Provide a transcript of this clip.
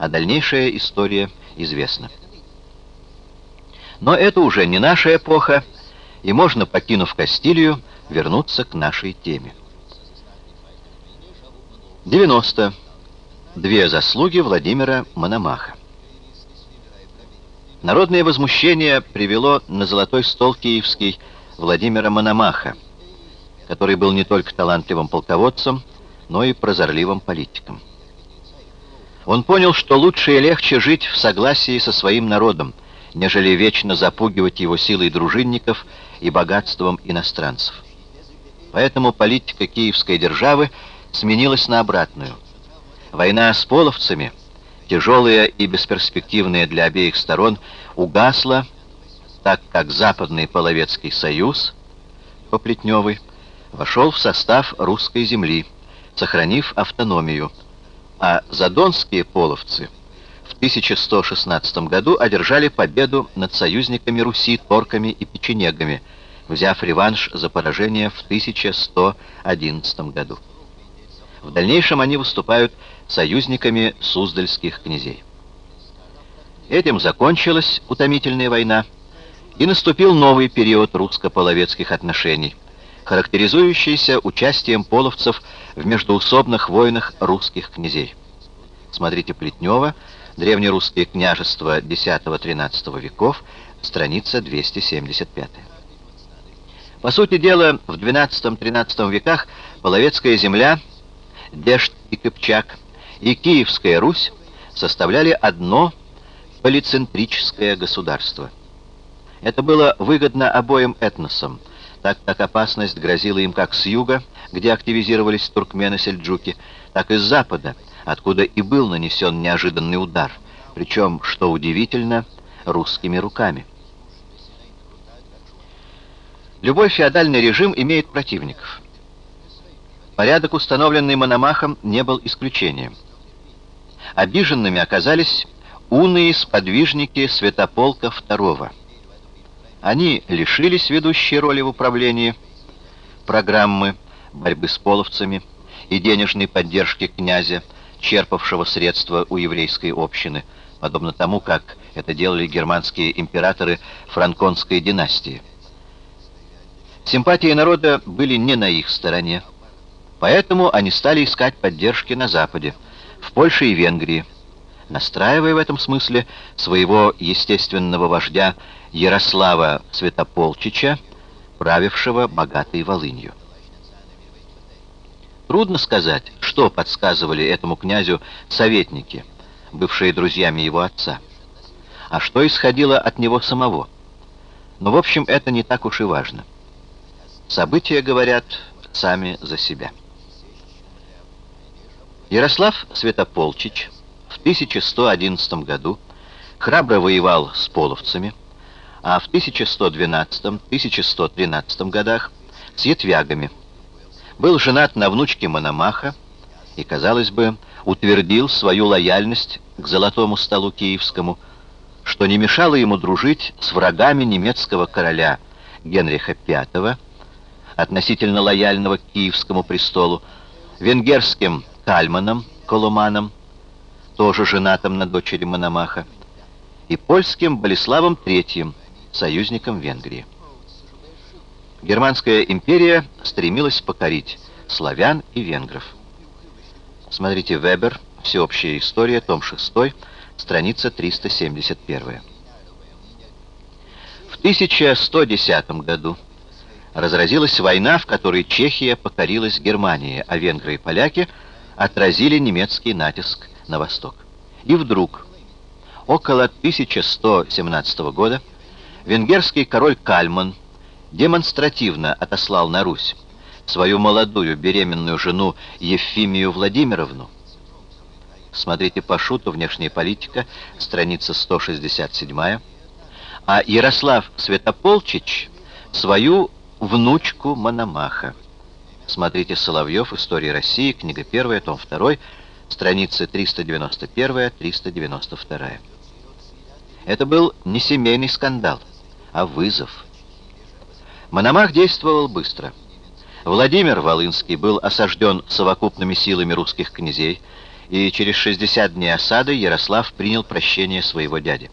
а дальнейшая история известна. Но это уже не наша эпоха, и можно, покинув Кастилию, вернуться к нашей теме. 90. Две заслуги Владимира Мономаха. Народное возмущение привело на золотой стол киевский Владимира Мономаха, который был не только талантливым полководцем, но и прозорливым политиком. Он понял, что лучше и легче жить в согласии со своим народом, нежели вечно запугивать его силой дружинников и богатством иностранцев. Поэтому политика киевской державы сменилась на обратную. Война с половцами, тяжелая и бесперспективная для обеих сторон, угасла, так как Западный Половецкий союз, Поплетневый, вошел в состав русской земли, сохранив автономию, а задонские половцы в 1116 году одержали победу над союзниками Руси, торками и печенегами, взяв реванш за поражение в 1111 году. В дальнейшем они выступают союзниками суздальских князей. Этим закончилась утомительная война, и наступил новый период русско-половецких отношений, характеризующийся участием половцев в междоусобных войнах русских князей. Смотрите Плетнева, Древнерусские княжества X-XIII веков, страница 275. По сути дела, в XII-XIII веках Половецкая земля, Дешт и Кыпчак и Киевская Русь составляли одно полицентрическое государство. Это было выгодно обоим этносам, так как опасность грозила им как с юга, где активизировались туркмены-сельджуки, так и с запада, откуда и был нанесен неожиданный удар, причем, что удивительно, русскими руками. Любой феодальный режим имеет противников. Порядок, установленный Мономахом, не был исключением. Обиженными оказались уные сподвижники Святополка II. Они лишились ведущей роли в управлении программы борьбы с половцами и денежной поддержки князя, черпавшего средства у еврейской общины, подобно тому, как это делали германские императоры франконской династии. Симпатии народа были не на их стороне, поэтому они стали искать поддержки на Западе, в Польше и Венгрии, настраивая в этом смысле своего естественного вождя Ярослава Святополчича, правившего богатой Волынью. Трудно сказать, что подсказывали этому князю советники, бывшие друзьями его отца, а что исходило от него самого. Но, в общем, это не так уж и важно. События говорят сами за себя. Ярослав Святополчич в 1111 году храбро воевал с половцами, а в 1112-1113 годах с ятвягами. Был женат на внучке Мономаха и, казалось бы, утвердил свою лояльность к золотому столу киевскому, что не мешало ему дружить с врагами немецкого короля Генриха V, относительно лояльного к киевскому престолу, венгерским Кальманом Колуманом, тоже женатым на дочери Мономаха, и польским Болеславом III, союзником Венгрии. Германская империя стремилась покорить славян и венгров. Смотрите Вебер, «Всеобщая история», том 6, страница 371. В 1110 году разразилась война, в которой Чехия покорилась Германии, а венгры и поляки – отразили немецкий натиск на восток. И вдруг, около 1117 года, венгерский король Кальман демонстративно отослал на Русь свою молодую беременную жену Ефимию Владимировну. Смотрите по шуту «Внешняя политика», страница 167 а Ярослав Святополчич свою внучку Мономаха. Смотрите Соловьев, История России, книга 1, том 2, страницы 391-392. Это был не семейный скандал, а вызов. Мономах действовал быстро. Владимир Волынский был осажден совокупными силами русских князей и через 60 дней осады Ярослав принял прощение своего дяди.